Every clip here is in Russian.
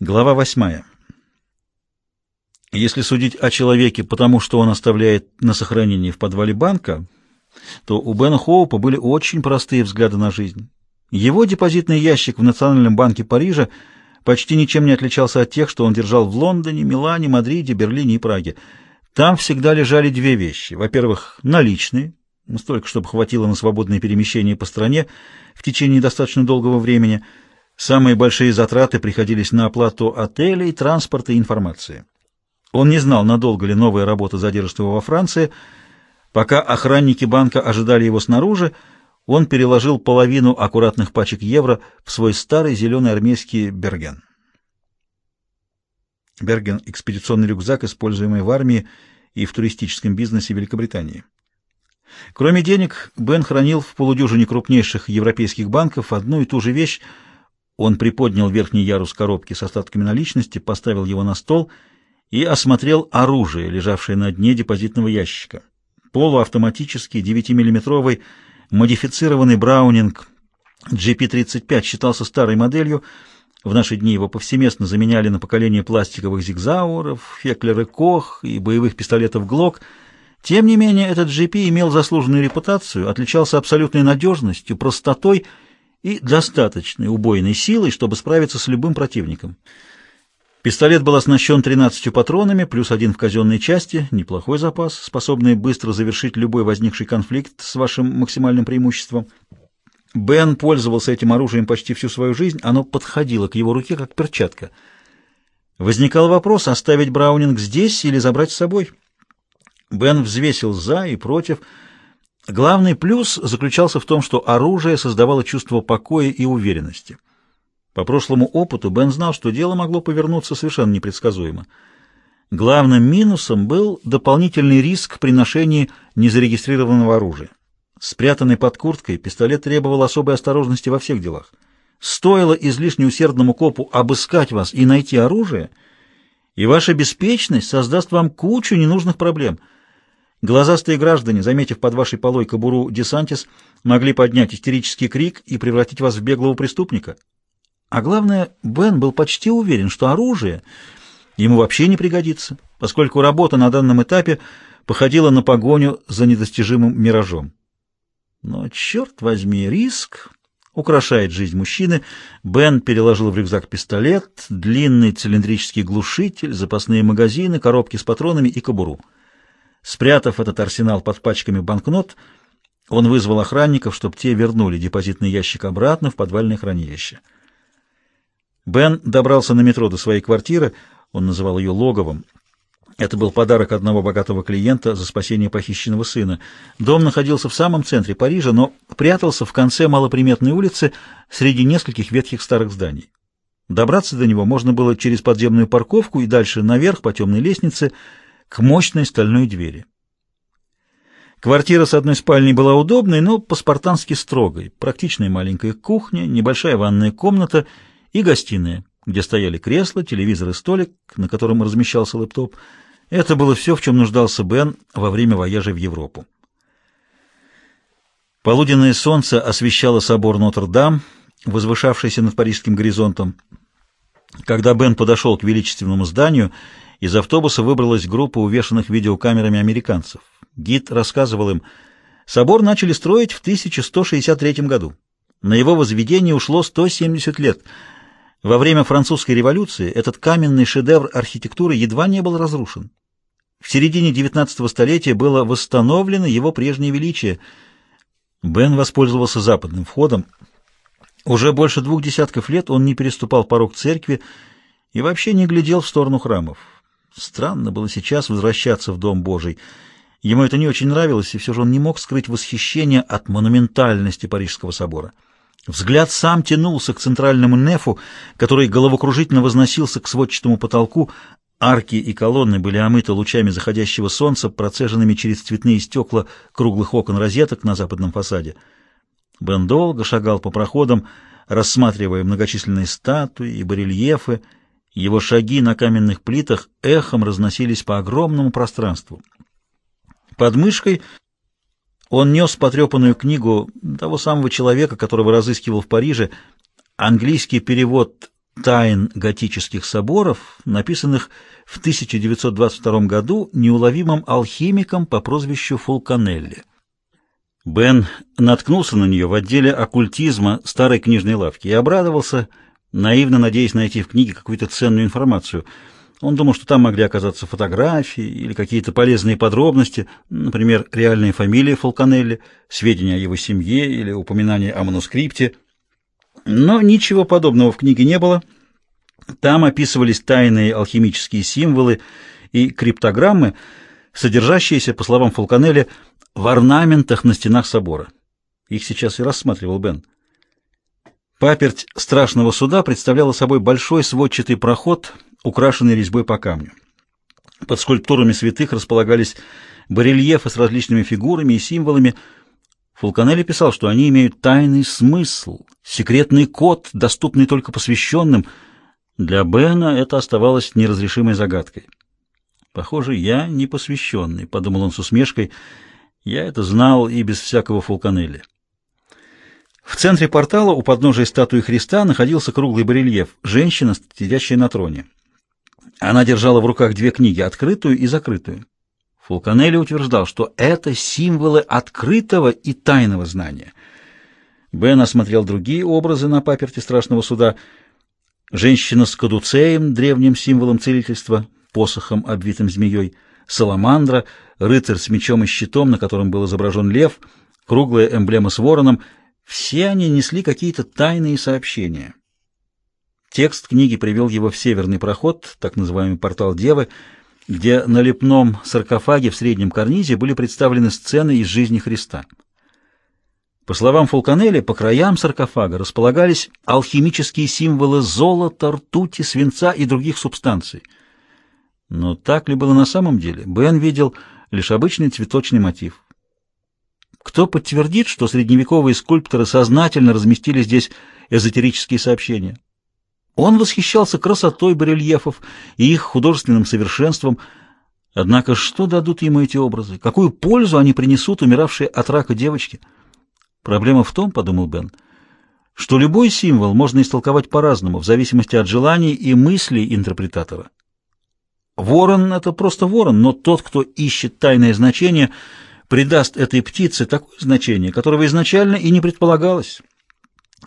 Глава восьмая. Если судить о человеке потому, что он оставляет на сохранении в подвале банка, то у Бена Хоупа были очень простые взгляды на жизнь. Его депозитный ящик в Национальном банке Парижа почти ничем не отличался от тех, что он держал в Лондоне, Милане, Мадриде, Берлине и Праге. Там всегда лежали две вещи. Во-первых, наличные, столько, чтобы хватило на свободное перемещение по стране в течение достаточно долгого времени – Самые большие затраты приходились на оплату отелей, транспорта и информации. Он не знал, надолго ли новая работа задержит его во Франции. Пока охранники банка ожидали его снаружи, он переложил половину аккуратных пачек евро в свой старый зеленый армейский берген. Берген — экспедиционный рюкзак, используемый в армии и в туристическом бизнесе Великобритании. Кроме денег, Бен хранил в полудюжине крупнейших европейских банков одну и ту же вещь — он приподнял верхний ярус коробки с остатками наличности, поставил его на стол и осмотрел оружие, лежавшее на дне депозитного ящика. Полуавтоматический 9-миллиметровый модифицированный Браунинг GP-35 считался старой моделью. В наши дни его повсеместно заменяли на поколение пластиковых зигзауэров, Феклер Кох и боевых пистолетов Глок. Тем не менее, этот GP имел заслуженную репутацию, отличался абсолютной надежностью, простотой и достаточной убойной силой, чтобы справиться с любым противником. Пистолет был оснащен 13 патронами, плюс один в казенной части, неплохой запас, способный быстро завершить любой возникший конфликт с вашим максимальным преимуществом. Бен пользовался этим оружием почти всю свою жизнь, оно подходило к его руке, как перчатка. Возникал вопрос, оставить Браунинг здесь или забрать с собой. Бен взвесил «за» и «против», Главный плюс заключался в том, что оружие создавало чувство покоя и уверенности. По прошлому опыту Бен знал, что дело могло повернуться совершенно непредсказуемо. Главным минусом был дополнительный риск при ношении незарегистрированного оружия. Спрятанный под курткой, пистолет требовал особой осторожности во всех делах. Стоило излишне усердному копу обыскать вас и найти оружие, и ваша беспечность создаст вам кучу ненужных проблем — Глазастые граждане, заметив под вашей полой кобуру Десантис, могли поднять истерический крик и превратить вас в беглого преступника. А главное, Бен был почти уверен, что оружие ему вообще не пригодится, поскольку работа на данном этапе походила на погоню за недостижимым миражом. Но, черт возьми, риск украшает жизнь мужчины. Бен переложил в рюкзак пистолет, длинный цилиндрический глушитель, запасные магазины, коробки с патронами и кобуру. Спрятав этот арсенал под пачками банкнот, он вызвал охранников, чтобы те вернули депозитный ящик обратно в подвальное хранилище. Бен добрался на метро до своей квартиры, он называл ее логовом. Это был подарок одного богатого клиента за спасение похищенного сына. Дом находился в самом центре Парижа, но прятался в конце малоприметной улицы среди нескольких ветхих старых зданий. Добраться до него можно было через подземную парковку и дальше наверх по темной лестнице — к мощной стальной двери. Квартира с одной спальней была удобной, но по-спартански строгой. Практичная маленькая кухня, небольшая ванная комната и гостиная, где стояли кресла, телевизор и столик, на котором размещался лэптоп. Это было все, в чем нуждался Бен во время вояжа в Европу. Полуденное солнце освещало собор Нотр-Дам, возвышавшийся над парижским горизонтом. Когда Бен подошел к величественному зданию, из автобуса выбралась группа увешанных видеокамерами американцев. Гид рассказывал им, собор начали строить в 1163 году. На его возведение ушло 170 лет. Во время французской революции этот каменный шедевр архитектуры едва не был разрушен. В середине XIX столетия было восстановлено его прежнее величие. Бен воспользовался западным входом. Уже больше двух десятков лет он не переступал порог церкви и вообще не глядел в сторону храмов. Странно было сейчас возвращаться в Дом Божий. Ему это не очень нравилось, и все же он не мог скрыть восхищение от монументальности Парижского собора. Взгляд сам тянулся к центральному нефу, который головокружительно возносился к сводчатому потолку. Арки и колонны были омыты лучами заходящего солнца, процеженными через цветные стекла круглых окон розеток на западном фасаде. Бен долго шагал по проходам, рассматривая многочисленные статуи и барельефы, его шаги на каменных плитах эхом разносились по огромному пространству. Под мышкой он нес потрепанную книгу того самого человека, которого разыскивал в Париже, английский перевод тайн готических соборов, написанных в 1922 году неуловимым алхимиком по прозвищу Фулканелли. Бен наткнулся на нее в отделе оккультизма старой книжной лавки и обрадовался, наивно надеясь найти в книге какую-то ценную информацию. Он думал, что там могли оказаться фотографии или какие-то полезные подробности, например, реальная фамилия Фулканелли, сведения о его семье или упоминание о манускрипте. Но ничего подобного в книге не было. Там описывались тайные алхимические символы и криптограммы, содержащиеся, по словам Фулканелли, в орнаментах на стенах собора. Их сейчас и рассматривал Бен. Паперть страшного суда представляла собой большой сводчатый проход, украшенный резьбой по камню. Под скульптурами святых располагались барельефы с различными фигурами и символами. Фулканелли писал, что они имеют тайный смысл, секретный код, доступный только посвященным. Для Бена это оставалось неразрешимой загадкой. «Похоже, я не посвященный», — подумал он с усмешкой, — я это знал и без всякого фулканелли. В центре портала у подножия статуи Христа находился круглый барельеф, женщина, сидящая на троне. Она держала в руках две книги, открытую и закрытую. Фулканелли утверждал, что это символы открытого и тайного знания. Бен осмотрел другие образы на паперти страшного суда. Женщина с кадуцеем, древним символом целительства, посохом, обвитым змеей — саламандра, рыцарь с мечом и щитом, на котором был изображен лев, круглая эмблема с вороном. Все они несли какие-то тайные сообщения. Текст книги привел его в северный проход, так называемый портал Девы, где на лепном саркофаге в среднем карнизе были представлены сцены из жизни Христа. По словам Фулканелли, по краям саркофага располагались алхимические символы золота, ртути, свинца и других субстанций – но так ли было на самом деле? Бен видел лишь обычный цветочный мотив. Кто подтвердит, что средневековые скульпторы сознательно разместили здесь эзотерические сообщения? Он восхищался красотой барельефов и их художественным совершенством. Однако что дадут ему эти образы? Какую пользу они принесут умиравшей от рака девочке? Проблема в том, — подумал Бен, — что любой символ можно истолковать по-разному, в зависимости от желаний и мыслей интерпретатора. Ворон — это просто ворон, но тот, кто ищет тайное значение, придаст этой птице такое значение, которого изначально и не предполагалось.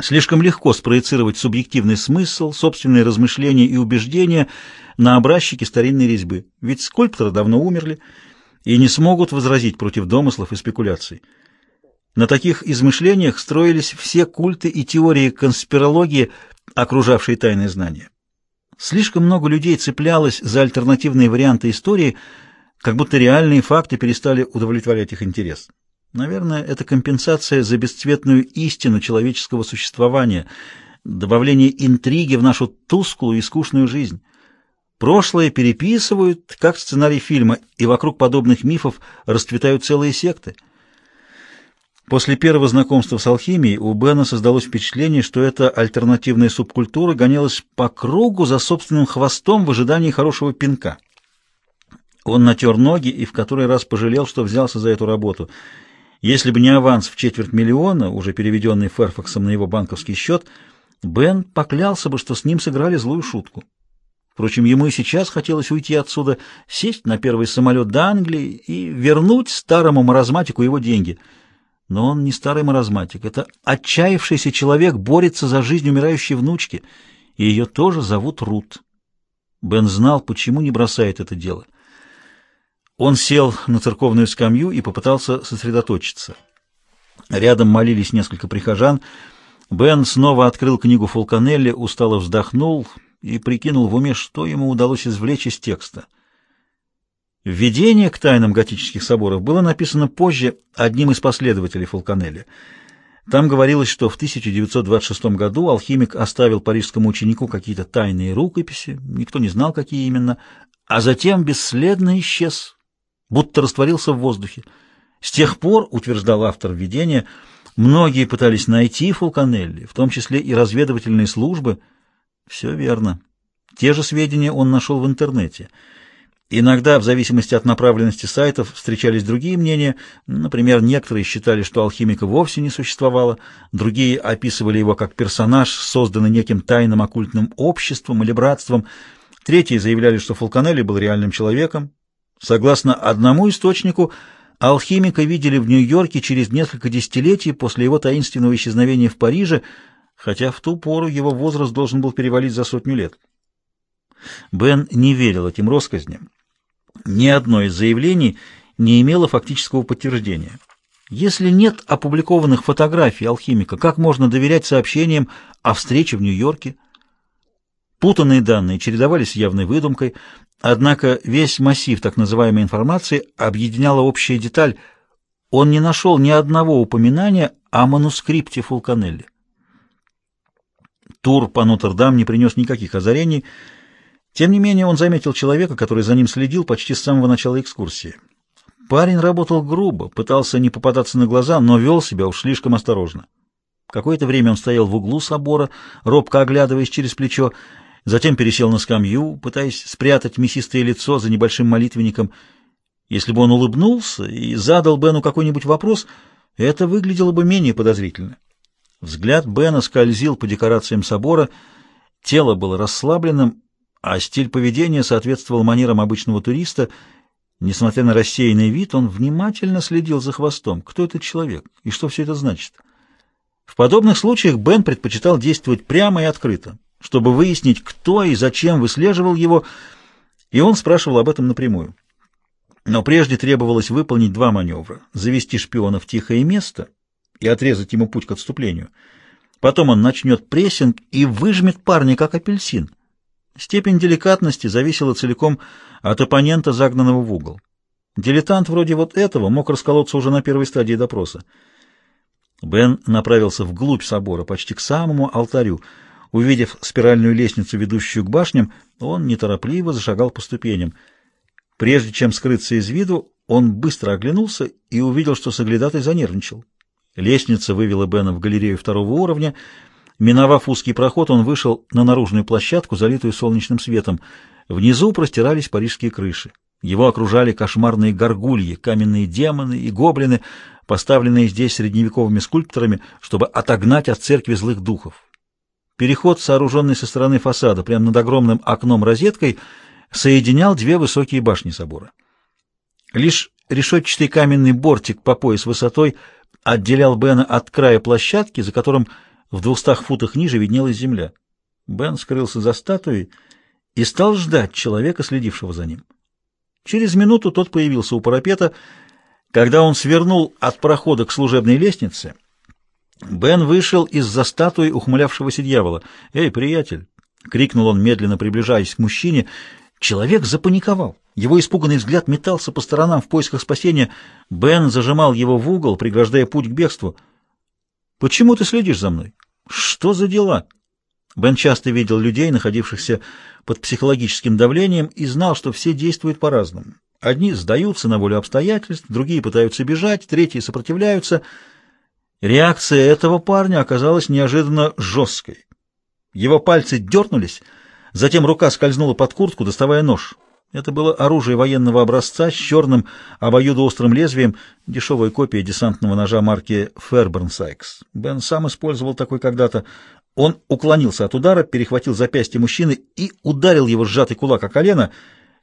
Слишком легко спроецировать субъективный смысл, собственные размышления и убеждения на образчике старинной резьбы, ведь скульпторы давно умерли и не смогут возразить против домыслов и спекуляций. На таких измышлениях строились все культы и теории конспирологии, окружавшие тайные знания. Слишком много людей цеплялось за альтернативные варианты истории, как будто реальные факты перестали удовлетворять их интерес. Наверное, это компенсация за бесцветную истину человеческого существования, добавление интриги в нашу тусклую и скучную жизнь. Прошлое переписывают, как сценарий фильма, и вокруг подобных мифов расцветают целые секты – После первого знакомства с алхимией у Бена создалось впечатление, что эта альтернативная субкультура гонялась по кругу за собственным хвостом в ожидании хорошего пинка. Он натер ноги и в который раз пожалел, что взялся за эту работу. Если бы не аванс в четверть миллиона, уже переведенный Ферфаксом на его банковский счет, Бен поклялся бы, что с ним сыграли злую шутку. Впрочем, ему и сейчас хотелось уйти отсюда, сесть на первый самолет до Англии и вернуть старому маразматику его деньги — но он не старый маразматик. Это отчаявшийся человек борется за жизнь умирающей внучки, и ее тоже зовут Рут. Бен знал, почему не бросает это дело. Он сел на церковную скамью и попытался сосредоточиться. Рядом молились несколько прихожан. Бен снова открыл книгу Фулканелли, устало вздохнул и прикинул в уме, что ему удалось извлечь из текста — Введение к тайнам готических соборов было написано позже одним из последователей Фулканелли. Там говорилось, что в 1926 году алхимик оставил парижскому ученику какие-то тайные рукописи, никто не знал, какие именно, а затем бесследно исчез, будто растворился в воздухе. С тех пор, утверждал автор введения, многие пытались найти Фулканелли, в том числе и разведывательные службы. Все верно. Те же сведения он нашел в интернете — Иногда, в зависимости от направленности сайтов, встречались другие мнения. Например, некоторые считали, что алхимика вовсе не существовало, другие описывали его как персонаж, созданный неким тайным оккультным обществом или братством, третьи заявляли, что Фалконелли был реальным человеком. Согласно одному источнику, алхимика видели в Нью-Йорке через несколько десятилетий после его таинственного исчезновения в Париже, хотя в ту пору его возраст должен был перевалить за сотню лет. Бен не верил этим россказням. Ни одно из заявлений не имело фактического подтверждения. Если нет опубликованных фотографий алхимика, как можно доверять сообщениям о встрече в Нью-Йорке? Путанные данные чередовались явной выдумкой, однако весь массив так называемой информации объединяла общая деталь. Он не нашел ни одного упоминания о манускрипте Фулканелли. Тур по Нотр-Дам не принес никаких озарений, тем не менее, он заметил человека, который за ним следил почти с самого начала экскурсии. Парень работал грубо, пытался не попадаться на глаза, но вел себя уж слишком осторожно. Какое-то время он стоял в углу собора, робко оглядываясь через плечо, затем пересел на скамью, пытаясь спрятать мясистое лицо за небольшим молитвенником. Если бы он улыбнулся и задал Бену какой-нибудь вопрос, это выглядело бы менее подозрительно. Взгляд Бена скользил по декорациям собора, тело было расслабленным, а стиль поведения соответствовал манерам обычного туриста. Несмотря на рассеянный вид, он внимательно следил за хвостом. Кто этот человек и что все это значит? В подобных случаях Бен предпочитал действовать прямо и открыто, чтобы выяснить, кто и зачем выслеживал его, и он спрашивал об этом напрямую. Но прежде требовалось выполнить два маневра — завести шпиона в тихое место и отрезать ему путь к отступлению. Потом он начнет прессинг и выжмет парня, как апельсин — Степень деликатности зависела целиком от оппонента, загнанного в угол. Дилетант вроде вот этого мог расколоться уже на первой стадии допроса. Бен направился вглубь собора, почти к самому алтарю. Увидев спиральную лестницу, ведущую к башням, он неторопливо зашагал по ступеням. Прежде чем скрыться из виду, он быстро оглянулся и увидел, что соглядатай занервничал. Лестница вывела Бена в галерею второго уровня — Миновав узкий проход, он вышел на наружную площадку, залитую солнечным светом. Внизу простирались парижские крыши. Его окружали кошмарные горгульи, каменные демоны и гоблины, поставленные здесь средневековыми скульпторами, чтобы отогнать от церкви злых духов. Переход, сооруженный со стороны фасада, прямо над огромным окном-розеткой, соединял две высокие башни собора. Лишь решетчатый каменный бортик по пояс высотой отделял Бена от края площадки, за которым в двухстах футах ниже виднелась земля. Бен скрылся за статуей и стал ждать человека, следившего за ним. Через минуту тот появился у парапета. Когда он свернул от прохода к служебной лестнице, Бен вышел из-за статуи ухмылявшегося дьявола. «Эй, приятель!» — крикнул он, медленно приближаясь к мужчине. Человек запаниковал. Его испуганный взгляд метался по сторонам в поисках спасения. Бен зажимал его в угол, преграждая путь к бегству. «Почему ты следишь за мной?» Что за дела? Бен часто видел людей, находившихся под психологическим давлением, и знал, что все действуют по-разному. Одни сдаются на волю обстоятельств, другие пытаются бежать, третьи сопротивляются. Реакция этого парня оказалась неожиданно жесткой. Его пальцы дернулись, затем рука скользнула под куртку, доставая нож. Это было оружие военного образца с черным обоюдоострым лезвием, дешевая копия десантного ножа марки Fairburn Sykes. Бен сам использовал такой когда-то. Он уклонился от удара, перехватил запястье мужчины и ударил его сжатый кулак о колено.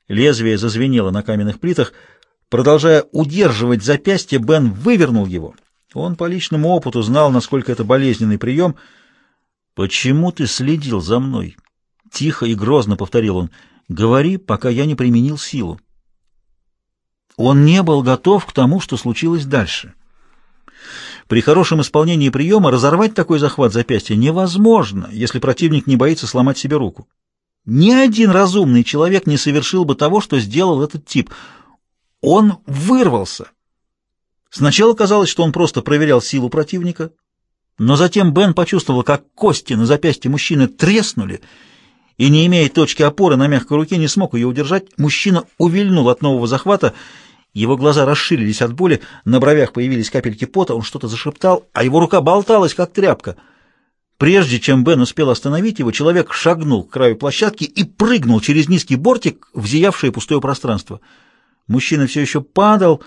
Лезвие зазвенело на каменных плитах. Продолжая удерживать запястье, Бен вывернул его. Он по личному опыту знал, насколько это болезненный прием. «Почему ты следил за мной?» Тихо и грозно повторил он. Говори, пока я не применил силу. Он не был готов к тому, что случилось дальше. При хорошем исполнении приема разорвать такой захват запястья невозможно, если противник не боится сломать себе руку. Ни один разумный человек не совершил бы того, что сделал этот тип. Он вырвался. Сначала казалось, что он просто проверял силу противника, но затем Бен почувствовал, как кости на запястье мужчины треснули, и, не имея точки опоры на мягкой руке, не смог ее удержать. Мужчина увильнул от нового захвата, его глаза расширились от боли, на бровях появились капельки пота, он что-то зашептал, а его рука болталась, как тряпка. Прежде чем Бен успел остановить его, человек шагнул к краю площадки и прыгнул через низкий бортик в зиявшее пустое пространство. Мужчина все еще падал,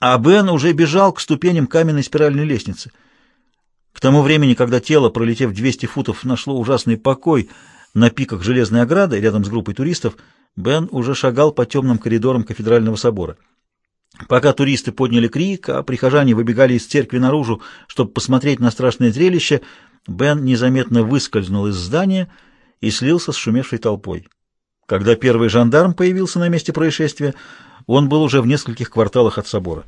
а Бен уже бежал к ступеням каменной спиральной лестницы. К тому времени, когда тело, пролетев 200 футов, нашло ужасный покой на пиках железной ограды рядом с группой туристов, Бен уже шагал по темным коридорам кафедрального собора. Пока туристы подняли крик, а прихожане выбегали из церкви наружу, чтобы посмотреть на страшное зрелище, Бен незаметно выскользнул из здания и слился с шумевшей толпой. Когда первый жандарм появился на месте происшествия, он был уже в нескольких кварталах от собора.